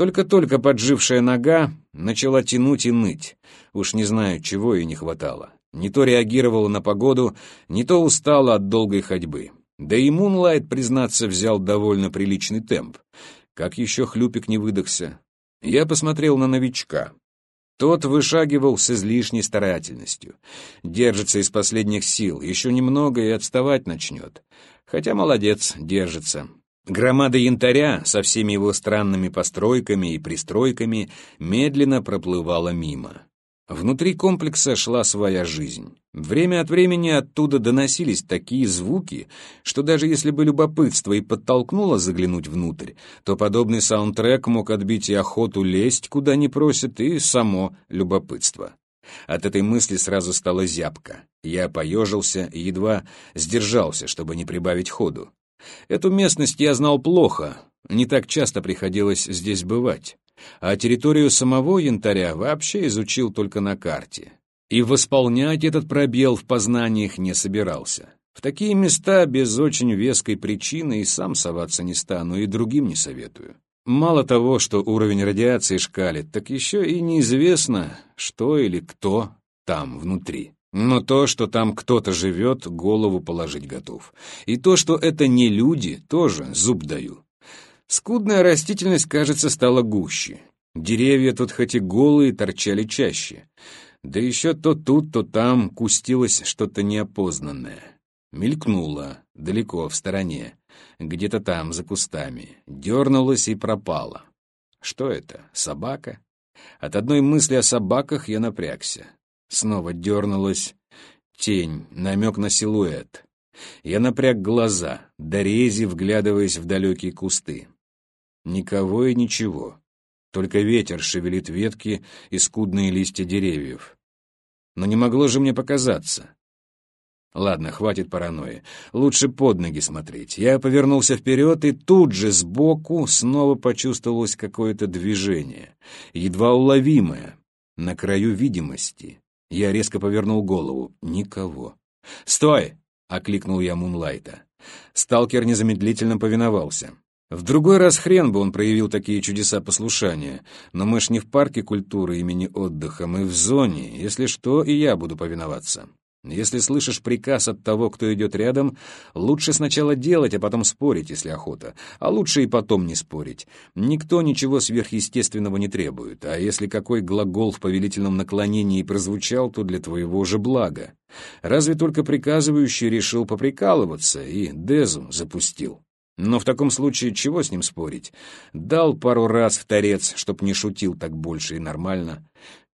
Только-только поджившая нога начала тянуть и ныть. Уж не знаю, чего ей не хватало. Не то реагировала на погоду, не то устала от долгой ходьбы. Да и Мунлайт, признаться, взял довольно приличный темп. Как еще хлюпик не выдохся. Я посмотрел на новичка. Тот вышагивал с излишней старательностью. Держится из последних сил, еще немного и отставать начнет. Хотя молодец, держится. Громада янтаря со всеми его странными постройками и пристройками медленно проплывала мимо. Внутри комплекса шла своя жизнь. Время от времени оттуда доносились такие звуки, что даже если бы любопытство и подтолкнуло заглянуть внутрь, то подобный саундтрек мог отбить и охоту лезть, куда не просят, и само любопытство. От этой мысли сразу стало зябко. Я поежился и едва сдержался, чтобы не прибавить ходу. Эту местность я знал плохо, не так часто приходилось здесь бывать а территорию самого янтаря вообще изучил только на карте. И восполнять этот пробел в познаниях не собирался. В такие места без очень веской причины и сам соваться не стану, и другим не советую. Мало того, что уровень радиации шкалит, так еще и неизвестно, что или кто там внутри. Но то, что там кто-то живет, голову положить готов. И то, что это не люди, тоже зуб даю. Скудная растительность, кажется, стала гуще. Деревья тут хоть и голые, торчали чаще. Да еще то тут, то там кустилось что-то неопознанное. Мелькнуло, далеко, в стороне, где-то там, за кустами, дернулось и пропало. Что это, собака? От одной мысли о собаках я напрягся. Снова дернулась тень, намек на силуэт. Я напряг глаза, дорези, вглядываясь в далекие кусты. Никого и ничего. Только ветер шевелит ветки и скудные листья деревьев. Но не могло же мне показаться. Ладно, хватит паранойи. Лучше под ноги смотреть. Я повернулся вперед, и тут же сбоку снова почувствовалось какое-то движение, едва уловимое, на краю видимости. Я резко повернул голову. Никого. «Стой!» — окликнул я Мунлайта. Сталкер незамедлительно повиновался. В другой раз хрен бы он проявил такие чудеса послушания, но мы ж не в парке культуры имени отдыха, мы в зоне, если что, и я буду повиноваться. Если слышишь приказ от того, кто идет рядом, лучше сначала делать, а потом спорить, если охота, а лучше и потом не спорить. Никто ничего сверхъестественного не требует, а если какой глагол в повелительном наклонении прозвучал, то для твоего же блага. Разве только приказывающий решил поприкалываться и Дезу запустил. Но в таком случае чего с ним спорить? Дал пару раз в торец, чтоб не шутил так больше и нормально.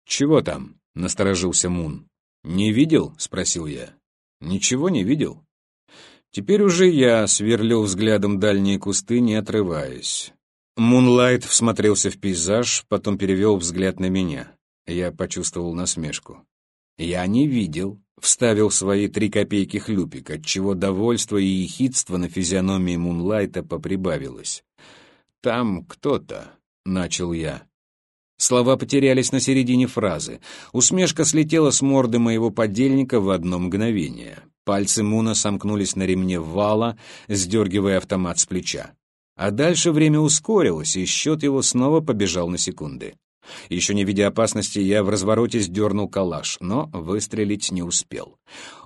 «Чего там?» — насторожился Мун. «Не видел?» — спросил я. «Ничего не видел?» Теперь уже я сверлил взглядом дальние кусты, не отрываясь. Мунлайт всмотрелся в пейзаж, потом перевел взгляд на меня. Я почувствовал насмешку. «Я не видел», — вставил свои три копейки хлюпик, отчего довольство и ехидство на физиономии Мунлайта поприбавилось. «Там кто-то», — начал я. Слова потерялись на середине фразы. Усмешка слетела с морды моего подельника в одно мгновение. Пальцы Муна сомкнулись на ремне вала, сдергивая автомат с плеча. А дальше время ускорилось, и счет его снова побежал на секунды. Еще не видя опасности, я в развороте сдернул калаш, но выстрелить не успел.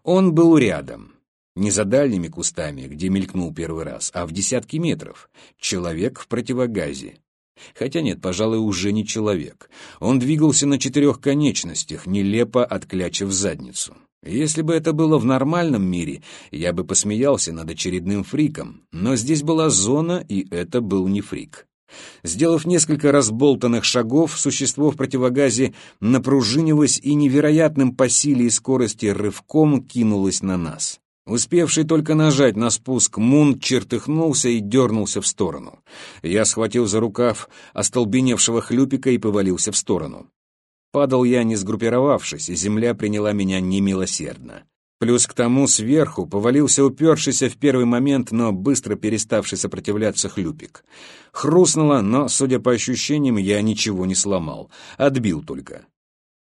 Он был рядом. Не за дальними кустами, где мелькнул первый раз, а в десятки метров. Человек в противогазе. Хотя нет, пожалуй, уже не человек. Он двигался на четырех конечностях, нелепо отклячив задницу. Если бы это было в нормальном мире, я бы посмеялся над очередным фриком, но здесь была зона, и это был не фрик. Сделав несколько разболтанных шагов, существо в противогазе напружинилось и невероятным по силе и скорости рывком кинулось на нас. Успевший только нажать на спуск, Мун чертыхнулся и дернулся в сторону. Я схватил за рукав остолбеневшего хлюпика и повалился в сторону. Падал я, не сгруппировавшись, и земля приняла меня немилосердно. Плюс к тому сверху повалился упершийся в первый момент, но быстро переставший сопротивляться хлюпик. Хрустнуло, но, судя по ощущениям, я ничего не сломал. Отбил только.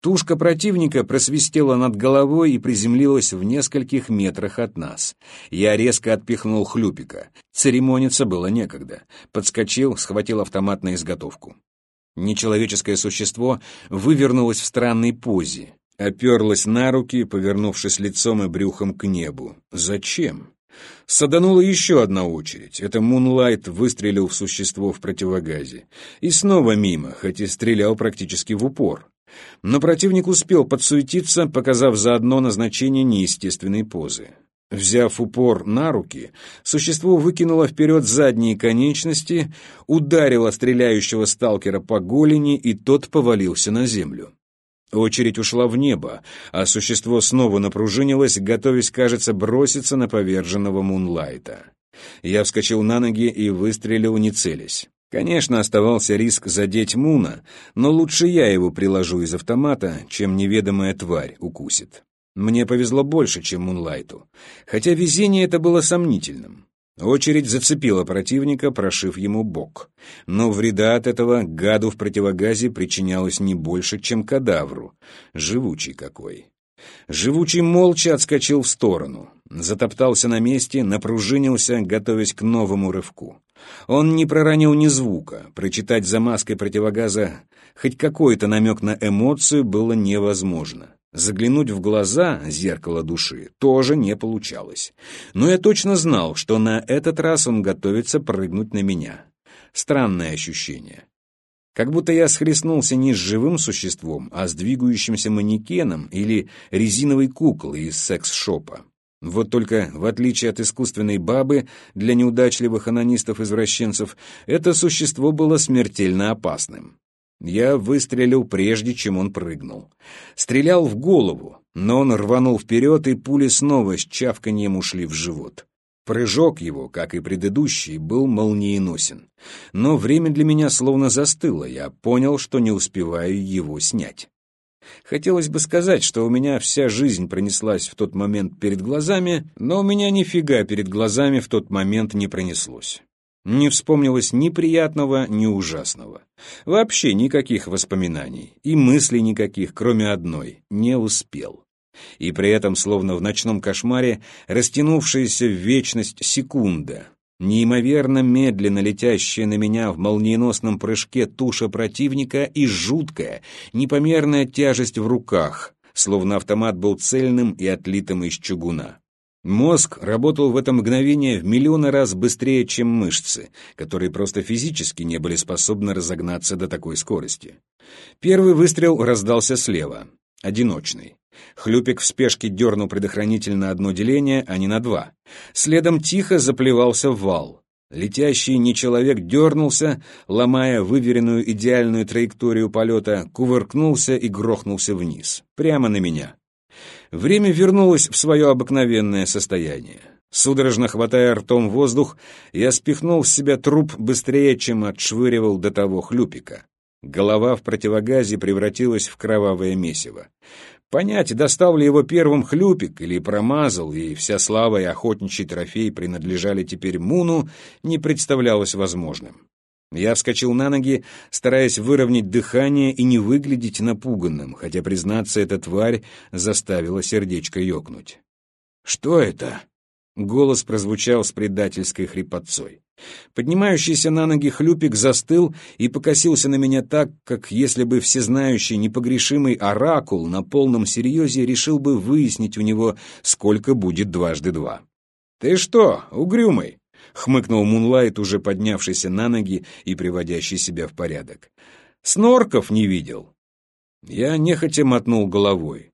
Тушка противника просвистела над головой и приземлилась в нескольких метрах от нас. Я резко отпихнул хлюпика. Церемониться было некогда. Подскочил, схватил автомат на изготовку. Нечеловеческое существо вывернулось в странной позе, оперлось на руки, повернувшись лицом и брюхом к небу. Зачем? Саданула еще одна очередь. Это Мунлайт выстрелил в существо в противогазе. И снова мимо, хоть и стрелял практически в упор. Но противник успел подсуетиться, показав заодно назначение неестественной позы. Взяв упор на руки, существо выкинуло вперед задние конечности, ударило стреляющего сталкера по голени, и тот повалился на землю. Очередь ушла в небо, а существо снова напружинилось, готовясь, кажется, броситься на поверженного Мунлайта. Я вскочил на ноги и выстрелил, не целясь. Конечно, оставался риск задеть Муна, но лучше я его приложу из автомата, чем неведомая тварь укусит. Мне повезло больше, чем Мунлайту, хотя везение это было сомнительным. Очередь зацепила противника, прошив ему бок. Но вреда от этого гаду в противогазе причинялось не больше, чем кадавру. Живучий какой. Живучий молча отскочил в сторону, затоптался на месте, напружинился, готовясь к новому рывку. Он не проронил ни звука, прочитать за маской противогаза хоть какой-то намек на эмоцию было невозможно. Заглянуть в глаза, зеркало души, тоже не получалось. Но я точно знал, что на этот раз он готовится прыгнуть на меня. Странное ощущение. Как будто я схлестнулся не с живым существом, а с двигающимся манекеном или резиновой куклой из секс-шопа. Вот только, в отличие от искусственной бабы, для неудачливых анонистов-извращенцев, это существо было смертельно опасным. Я выстрелил прежде, чем он прыгнул. Стрелял в голову, но он рванул вперед, и пули снова с чавканьем ушли в живот. Прыжок его, как и предыдущий, был молниеносен. Но время для меня словно застыло, я понял, что не успеваю его снять. Хотелось бы сказать, что у меня вся жизнь пронеслась в тот момент перед глазами, но у меня нифига перед глазами в тот момент не пронеслось. Не вспомнилось ни приятного, ни ужасного. Вообще никаких воспоминаний и мыслей никаких, кроме одной — не успел. И при этом, словно в ночном кошмаре, растянувшаяся в вечность секунда, неимоверно медленно летящая на меня в молниеносном прыжке туша противника и жуткая, непомерная тяжесть в руках, словно автомат был цельным и отлитым из чугуна. Мозг работал в это мгновение в миллионы раз быстрее, чем мышцы, которые просто физически не были способны разогнаться до такой скорости. Первый выстрел раздался слева, одиночный. Хлюпик в спешке дернул предохранитель на одно деление, а не на два. Следом тихо заплевался вал. Летящий нечеловек дернулся, ломая выверенную идеальную траекторию полета, кувыркнулся и грохнулся вниз, прямо на меня. Время вернулось в свое обыкновенное состояние. Судорожно хватая ртом воздух, я спихнул с себя труп быстрее, чем отшвыривал до того хлюпика. Голова в противогазе превратилась в кровавое месиво. Понять, достал ли его первым хлюпик или промазал, и вся слава и охотничий трофей принадлежали теперь Муну, не представлялось возможным. Я вскочил на ноги, стараясь выровнять дыхание и не выглядеть напуганным, хотя, признаться, эта тварь заставила сердечко ёкнуть. «Что это?» — голос прозвучал с предательской хрипотцой. Поднимающийся на ноги хлюпик застыл и покосился на меня так, как если бы всезнающий непогрешимый оракул на полном серьезе решил бы выяснить у него, сколько будет дважды два. «Ты что, угрюмый?» хмыкнул Мунлайт, уже поднявшийся на ноги и приводящий себя в порядок. «Снорков не видел». Я нехотя мотнул головой.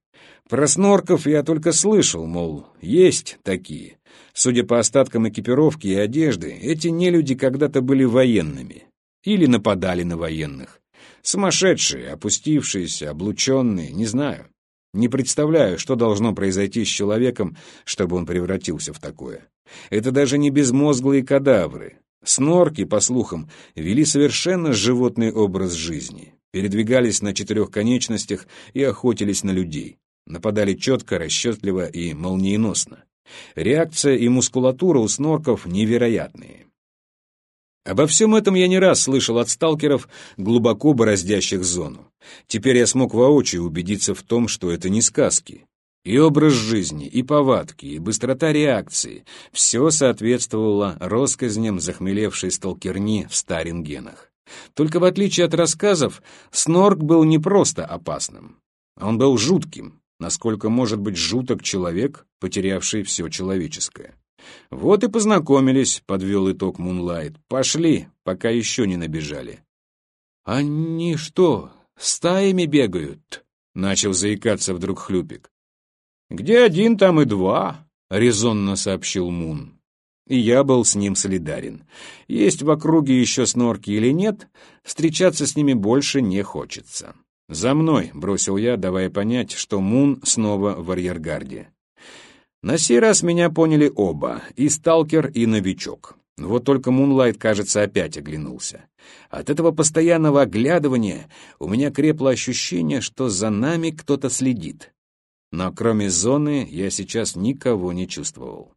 Про снорков я только слышал, мол, есть такие. Судя по остаткам экипировки и одежды, эти нелюди когда-то были военными. Или нападали на военных. Сумасшедшие, опустившиеся, облученные, не знаю. Не представляю, что должно произойти с человеком, чтобы он превратился в такое. Это даже не безмозглые кадавры. Снорки, по слухам, вели совершенно животный образ жизни, передвигались на четырех конечностях и охотились на людей. Нападали четко, расчетливо и молниеносно. Реакция и мускулатура у снорков невероятные. Обо всем этом я не раз слышал от сталкеров, глубоко бороздящих зону. Теперь я смог воочию убедиться в том, что это не сказки. И образ жизни, и повадки, и быстрота реакции — все соответствовало россказням захмелевшей сталкерни в старингенах. Только в отличие от рассказов, Снорк был не просто опасным. Он был жутким, насколько может быть жуток человек, потерявший все человеческое. Вот и познакомились, подвел итог Мунлайт. Пошли, пока еще не набежали. Они что, стаями бегают? Начал заикаться вдруг Хлюпик. Где один, там и два, резонно сообщил Мун. И я был с ним солидарен. Есть в округе еще снорки или нет, встречаться с ними больше не хочется. «За мной!» — бросил я, давая понять, что Мун снова в арьергарде. На сей раз меня поняли оба, и сталкер, и новичок. Вот только Мунлайт, кажется, опять оглянулся. От этого постоянного оглядывания у меня крепло ощущение, что за нами кто-то следит. Но кроме зоны я сейчас никого не чувствовал.